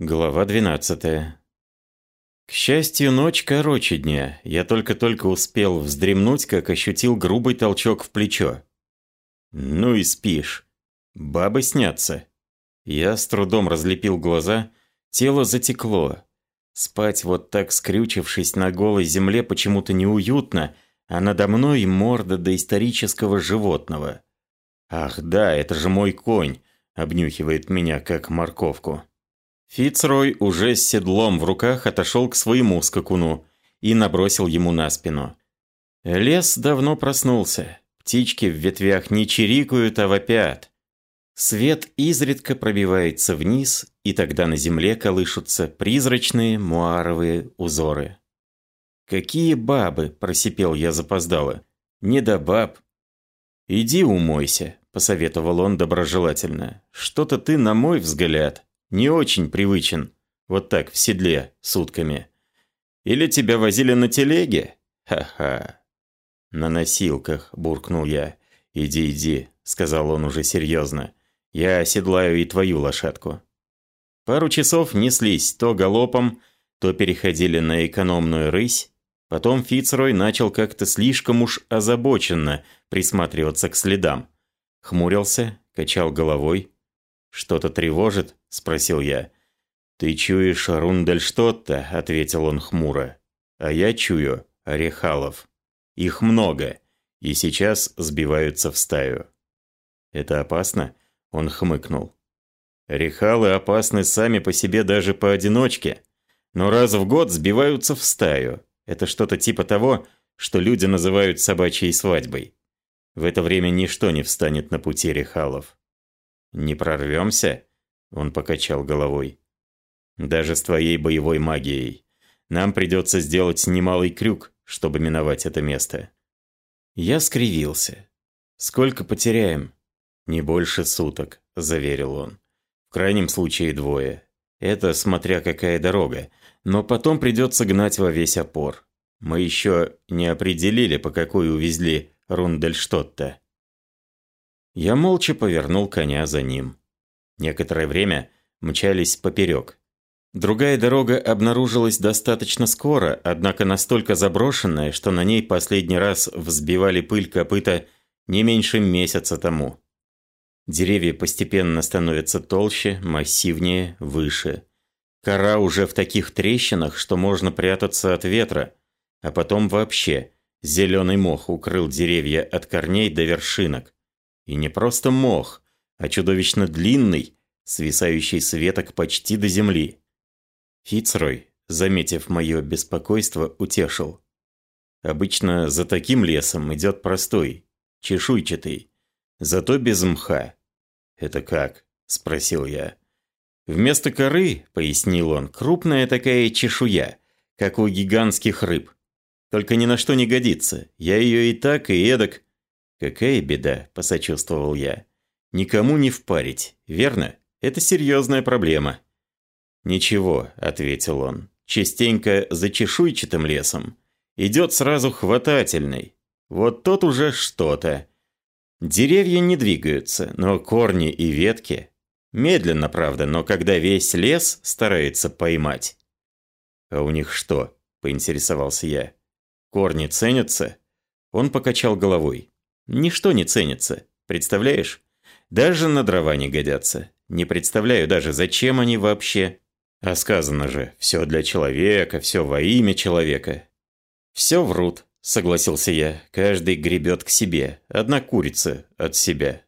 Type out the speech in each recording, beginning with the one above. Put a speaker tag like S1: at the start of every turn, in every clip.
S1: Глава 12. К счастью, ночь короче дня. Я только-только успел вздремнуть, как ощутил грубый толчок в плечо. Ну и спишь. Бабы снятся. Я с трудом разлепил глаза, тело затекло. Спать вот так скрючившись на голой земле почему-то неуютно, а надо мной морда доисторического животного. Ах да, это же мой конь, обнюхивает меня как морковку. Фицрой уже с седлом в руках отошел к своему скакуну и набросил ему на спину. Лес давно проснулся. Птички в ветвях не чирикают, а вопят. Свет изредка пробивается вниз, и тогда на земле колышутся призрачные муаровые узоры. «Какие бабы!» – просипел я запоздало. «Не до баб!» «Иди умойся», – посоветовал он доброжелательно. «Что-то ты, на мой взгляд, не очень привычен. Вот так, в седле, сутками. Или тебя возили на телеге? Ха-ха. На носилках, буркнул я. Иди, иди, сказал он уже серьезно. Я оседлаю и твою лошадку. Пару часов неслись то галопом, то переходили на экономную рысь. Потом Фицрой начал как-то слишком уж озабоченно присматриваться к следам. Хмурился, качал головой, «Что-то тревожит?» – спросил я. «Ты чуешь Рундельштотта?» – ответил он хмуро. «А я чую Орехалов. Их много, и сейчас сбиваются в стаю». «Это опасно?» – он хмыкнул. «Рехалы опасны сами по себе даже поодиночке, но раз в год сбиваются в стаю. Это что-то типа того, что люди называют собачьей свадьбой. В это время ничто не встанет на пути рехалов. «Не прорвемся?» Он покачал головой. «Даже с твоей боевой магией. Нам придется сделать немалый крюк, чтобы миновать это место». Я скривился. «Сколько потеряем?» «Не больше суток», – заверил он. «В крайнем случае двое. Это смотря какая дорога. Но потом придется гнать во весь опор. Мы еще не определили, по какой увезли Рундельштотта». Я молча повернул коня за ним. Некоторое время мчались поперек. Другая дорога обнаружилась достаточно скоро, однако настолько заброшенная, что на ней последний раз взбивали пыль копыта не меньше месяца тому. Деревья постепенно становятся толще, массивнее, выше. Кора уже в таких трещинах, что можно прятаться от ветра, а потом вообще зеленый мох укрыл деревья от корней до вершинок. И не просто мох, а чудовищно длинный, свисающий с веток почти до земли. Фицрой, заметив мое беспокойство, утешил. Обычно за таким лесом идет простой, чешуйчатый, зато без мха. «Это как?» – спросил я. «Вместо коры, – пояснил он, – крупная такая чешуя, как у гигантских рыб. Только ни на что не годится. Я ее и так, и эдак «Какая беда», – посочувствовал я. «Никому не впарить, верно? Это серьезная проблема». «Ничего», – ответил он. «Частенько за чешуйчатым лесом идет сразу хватательный. Вот тот уже что-то. Деревья не двигаются, но корни и ветки. Медленно, правда, но когда весь лес старается поймать». «А у них что?» – поинтересовался я. «Корни ценятся?» Он покачал головой. Ничто не ценится, представляешь? Даже на дрова не годятся. Не представляю даже, зачем они вообще. А сказано же, все для человека, все во имя человека. Все врут, согласился я. Каждый гребет к себе, одна курица от себя.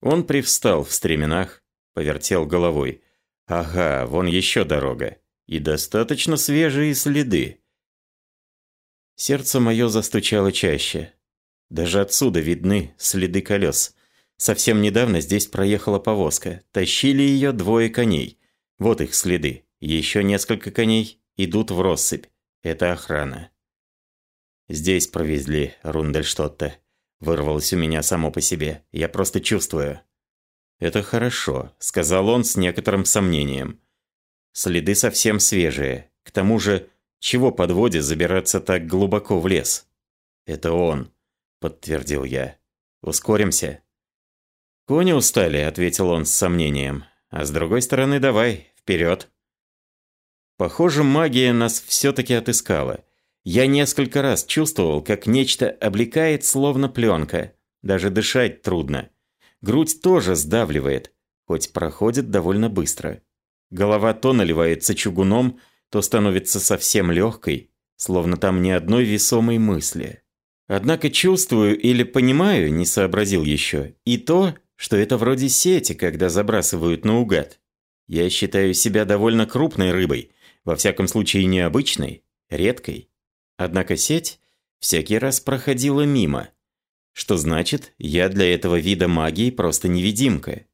S1: Он привстал в стременах, повертел головой. Ага, вон еще дорога. И достаточно свежие следы. Сердце мое застучало чаще. Даже отсюда видны следы колес. Совсем недавно здесь проехала повозка. Тащили ее двое коней. Вот их следы. Еще несколько коней идут в россыпь. Это охрана. Здесь провезли Рундельштотта. Вырвалось у меня само по себе. Я просто чувствую. «Это хорошо», — сказал он с некоторым сомнением. «Следы совсем свежие. К тому же, чего подводе забираться так глубоко в лес?» «Это он», – подтвердил я. «Ускоримся». «Кони устали», – ответил он с сомнением. «А с другой стороны, давай, вперед. Похоже, магия нас все-таки отыскала. Я несколько раз чувствовал, как нечто облекает словно пленка. Даже дышать трудно. Грудь тоже сдавливает, хоть проходит довольно быстро. Голова то наливается чугуном, то становится совсем легкой, словно там ни одной весомой мысли. Однако чувствую или понимаю, не сообразил еще, и то, что это вроде сети, когда забрасывают наугад. Я считаю себя довольно крупной рыбой, во всяком случае необычной, редкой. Однако сеть всякий раз проходила мимо. Что значит, я для этого вида магии просто невидимка.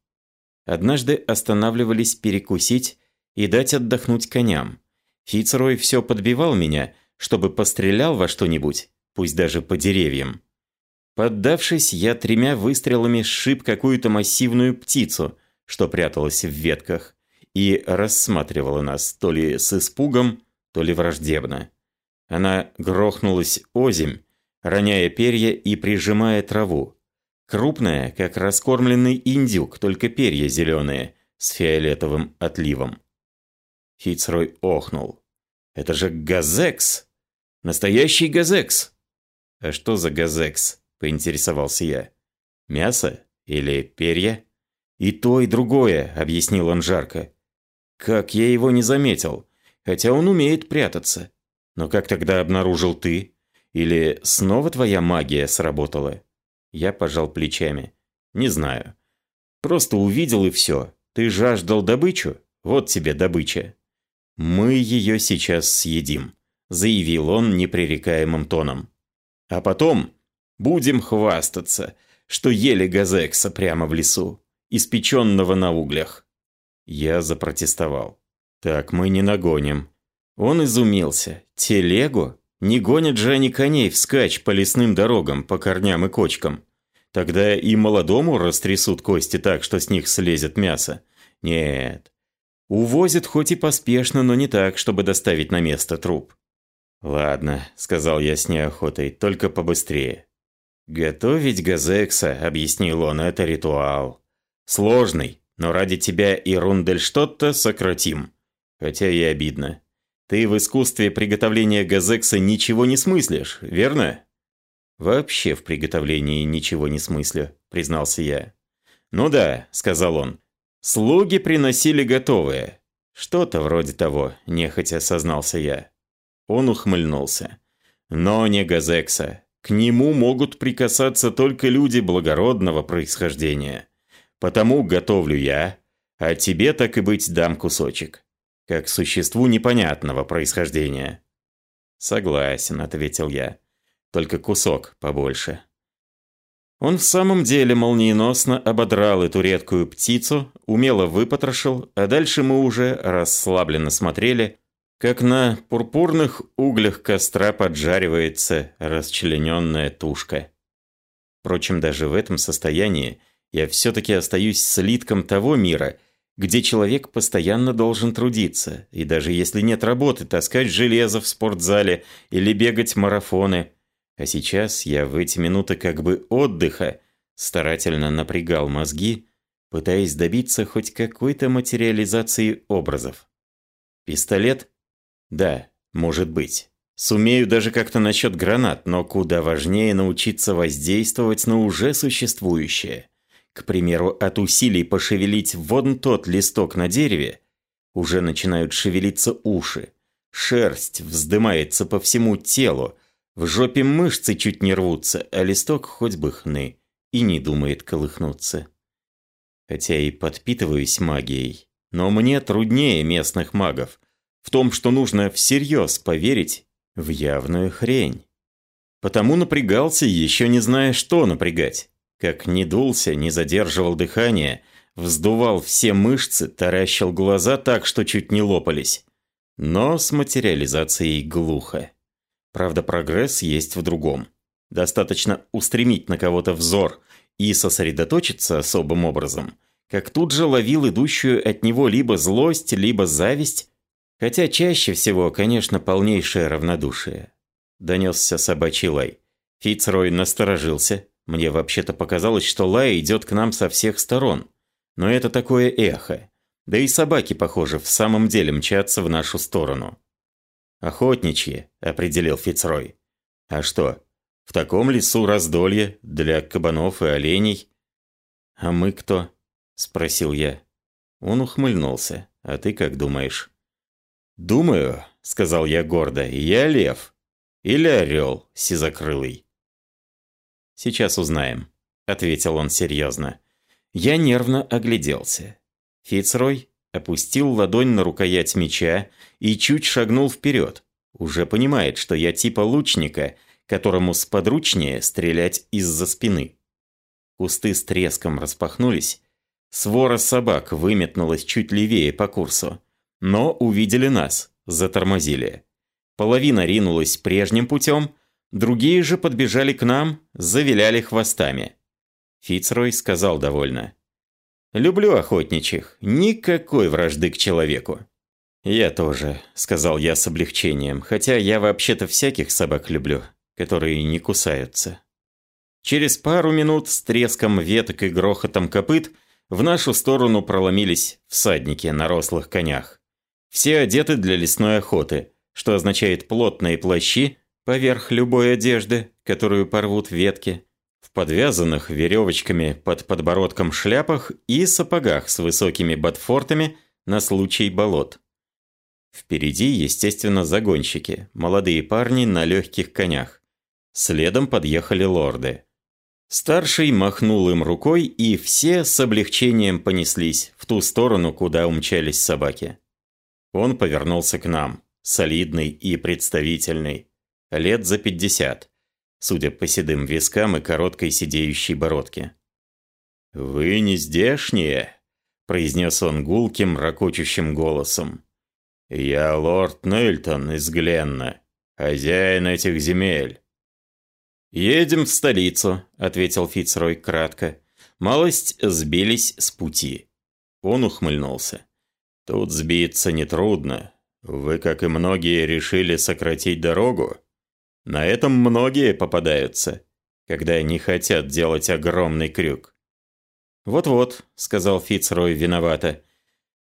S1: Однажды останавливались перекусить и дать отдохнуть коням. Фицрой все подбивал меня, чтобы пострелял во что-нибудь, пусть даже по деревьям. Поддавшись, я тремя выстрелами сшиб какую-то массивную птицу, что пряталась в ветках, и рассматривала нас то ли с испугом, то ли враждебно. Она грохнулась озимь, роняя перья и прижимая траву. Крупная, как раскормленный индюк, только перья зеленые, с фиолетовым отливом. Фицрой охнул. «Это же газекс! Настоящий газекс!» «А что за газекс?» – поинтересовался я. «Мясо или перья?» «И то, и другое», – объяснил он жарко. «Как я его не заметил, хотя он умеет прятаться. Но как тогда обнаружил ты? Или снова твоя магия сработала?» Я пожал плечами. «Не знаю. Просто увидел и все. Ты жаждал добычу? Вот тебе добыча». «Мы ее сейчас съедим», – заявил он непререкаемым тоном. «А потом будем хвастаться, что ели газекса прямо в лесу, испеченного на углях». Я запротестовал. «Так мы не нагоним». Он изумился. «Телегу? Не гонят же они коней вскачь по лесным дорогам, по корням и кочкам. Тогда и молодому растрясут кости так, что с них слезет мясо. Нет. Увозят хоть и поспешно, но не так, чтобы доставить на место труп. «Ладно», — сказал я с неохотой, — «только побыстрее». «Готовить газекса», — объяснил он, — «это ритуал. Сложный, но ради тебя и Рундельштотта сократим. Хотя и обидно. Ты в искусстве приготовления газекса ничего не смыслишь, верно?» «Вообще в приготовлении ничего не смыслю», — признался я. «Ну да», — сказал он. «Слуги приносили готовое». «Что-то вроде того», — нехотя сознался я. Он ухмыльнулся. «Но не Газекса. К нему могут прикасаться только люди благородного происхождения. Потому готовлю я, а тебе так и быть дам кусочек. Как существу непонятного происхождения». «Согласен», — ответил я только кусок побольше. Он в самом деле молниеносно ободрал эту редкую птицу, умело выпотрошил, а дальше мы уже расслабленно смотрели, как на пурпурных углях костра поджаривается расчлененная тушка. Впрочем, даже в этом состоянии я все-таки остаюсь слитком того мира, где человек постоянно должен трудиться, и даже если нет работы, таскать железо в спортзале или бегать марафоны – а сейчас я в эти минуты как бы отдыха старательно напрягал мозги, пытаясь добиться хоть какой-то материализации образов. Пистолет? Да, может быть. Сумею даже как-то насчет гранат, но куда важнее научиться воздействовать на уже существующее. К примеру, от усилий пошевелить вон тот листок на дереве уже начинают шевелиться уши. Шерсть вздымается по всему телу, в жопе мышцы чуть не рвутся, а листок хоть бы хны, и не думает колыхнуться. Хотя и подпитываюсь магией, но мне труднее местных магов в том, что нужно всерьез поверить в явную хрень. Потому напрягался, еще не зная, что напрягать. Как не дулся, не задерживал дыхание, вздувал все мышцы, таращил глаза так, что чуть не лопались. Но с материализацией глухо. Правда, прогресс есть в другом. Достаточно устремить на кого-то взор и сосредоточиться особым образом, как тут же ловил идущую от него либо злость, либо зависть, хотя чаще всего, конечно, полнейшее равнодушие. Донесся собачий лай. Фицрой насторожился. Мне вообще-то показалось, что лай идет к нам со всех сторон. Но это такое эхо. Да и собаки, похоже, в самом деле мчатся в нашу сторону. «Охотничьи», — определил Фицрой. «А что, в таком лесу раздолье для кабанов и оленей?» «А мы кто?» — спросил я. Он ухмыльнулся. «А ты как думаешь?» «Думаю», — сказал я гордо, — «я лев. Или орел сизокрылый». «Сейчас узнаем», — ответил он серьезно. Я нервно огляделся. Фицрой опустил ладонь на рукоять меча и чуть шагнул вперед. Уже понимает, что я типа лучника, которому сподручнее стрелять из-за спины. Кусты с треском распахнулись. Свора собак выметнулась чуть левее по курсу. Но увидели нас, затормозили. Половина ринулась прежним путем, другие же подбежали к нам, завиляли хвостами. Фицрой сказал довольно. «Люблю охотничьих, никакой вражды к человеку». «Я тоже», — сказал я с облегчением, хотя я вообще-то всяких собак люблю, которые не кусаются. Через пару минут с треском веток и грохотом копыт в нашу сторону проломились всадники на рослых конях. Все одеты для лесной охоты, что означает плотные плащи поверх любой одежды, которую порвут ветки, в подвязанных веревочками под подбородком шляпах и сапогах с высокими ботфортами на случай болот. Впереди, естественно, загонщики, молодые парни на легких конях. Следом подъехали лорды. Старший махнул им рукой, и все с облегчением понеслись в ту сторону, куда умчались собаки. Он повернулся к нам, солидный и представительный, лет за пятьдесят, судя по седым вискам и короткой сидеющей бородке. «Вы не здешние?» – произнес он гулким, ракочущим голосом. «Я лорд Нельтон из Гленна, хозяин этих земель. «Едем в столицу», — ответил Фицрой кратко. Малость сбились с пути. Он ухмыльнулся. «Тут сбиться нетрудно. Вы, как и многие, решили сократить дорогу. На этом многие попадаются, когда не хотят делать огромный крюк». «Вот-вот», — сказал Фицрой виновато.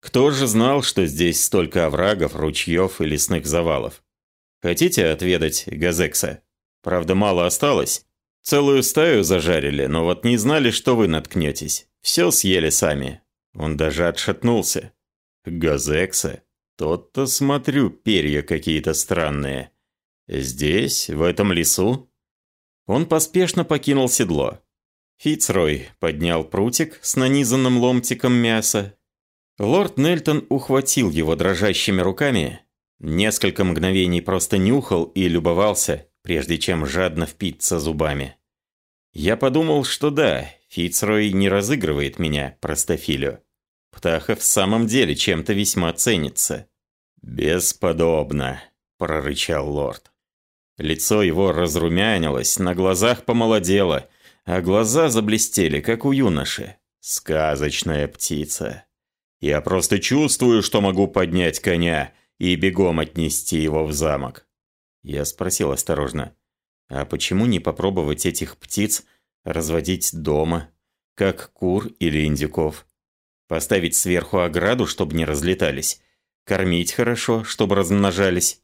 S1: «Кто же знал, что здесь столько оврагов, ручьев и лесных завалов? Хотите отведать Газекса?» Правда, мало осталось. Целую стаю зажарили, но вот не знали, что вы наткнетесь. Все съели сами. Он даже отшатнулся. Газекса? Тот-то, смотрю, перья какие-то странные. Здесь, в этом лесу? Он поспешно покинул седло. Фицрой поднял прутик с нанизанным ломтиком мяса. Лорд Нельтон ухватил его дрожащими руками, несколько мгновений просто нюхал и любовался, прежде чем жадно впиться зубами. Я подумал, что да, Фицрой не разыгрывает меня, простофилю. Птаха в самом деле чем-то весьма ценится. «Бесподобно», – прорычал лорд. Лицо его разрумянилось, на глазах помолодело, а глаза заблестели, как у юноши. «Сказочная птица. Я просто чувствую, что могу поднять коня и бегом отнести его в замок. Я спросил осторожно. «А почему не попробовать этих птиц разводить дома, как кур или индюков? Поставить сверху ограду, чтобы не разлетались? Кормить хорошо, чтобы размножались?»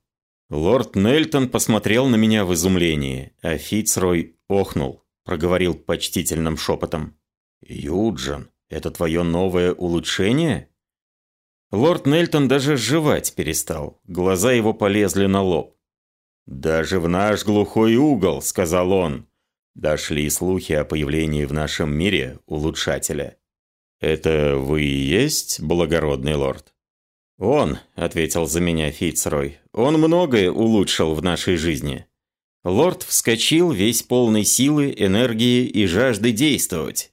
S1: Лорд Нельтон посмотрел на меня в изумлении, а Фицрой охнул, проговорил почтительным шепотом. «Юджин, это твое новое улучшение?» Лорд Нельтон даже жевать перестал, глаза его полезли на лоб. «Даже в наш глухой угол», — сказал он. Дошли слухи о появлении в нашем мире улучшателя. «Это вы и есть благородный лорд?» «Он», — ответил за меня Фицрой, — «он многое улучшил в нашей жизни». Лорд вскочил весь полный силы, энергии и жажды действовать.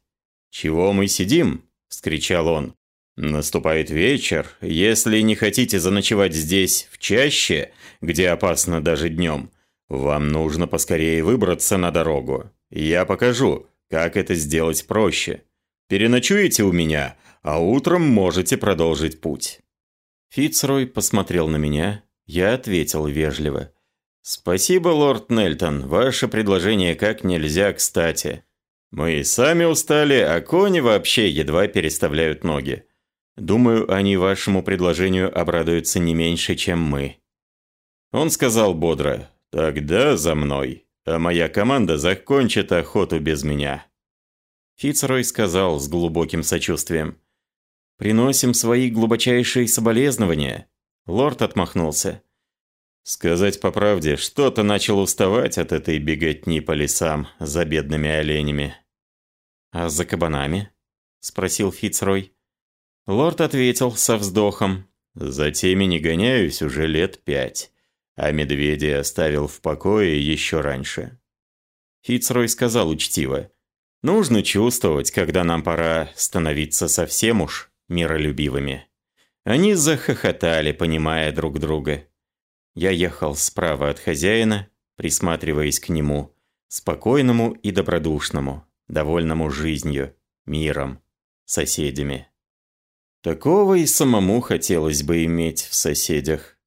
S1: «Чего мы сидим?» – вскричал он. Наступает вечер. Если не хотите заночевать здесь, в чаще, где опасно даже днем, вам нужно поскорее выбраться на дорогу. Я покажу, как это сделать проще. Переночуете у меня, а утром можете продолжить путь». Фицрой посмотрел на меня. Я ответил вежливо. «Спасибо, лорд Нельтон, ваше предложение как нельзя кстати. Мы сами устали, а кони вообще едва переставляют ноги. Думаю, они вашему предложению обрадуются не меньше, чем мы». Он сказал бодро, «Тогда за мной, а моя команда закончит охоту без меня». Фицрой сказал с глубоким сочувствием, «Приносим свои глубочайшие соболезнования». Лорд отмахнулся. Сказать по правде, что-то начал уставать от этой беготни по лесам за бедными оленями. «А за кабанами?» – спросил Фицрой. Лорд ответил со вздохом. «За теми не гоняюсь уже лет пять, а медведя оставил в покое еще раньше». Фицрой сказал учтиво. «Нужно чувствовать, когда нам пора становиться совсем уж миролюбивыми». Они захохотали, понимая друг друга. Я ехал справа от хозяина, присматриваясь к нему, спокойному и добродушному, довольному жизнью, миром, соседями. Такого и самому хотелось бы иметь в соседях.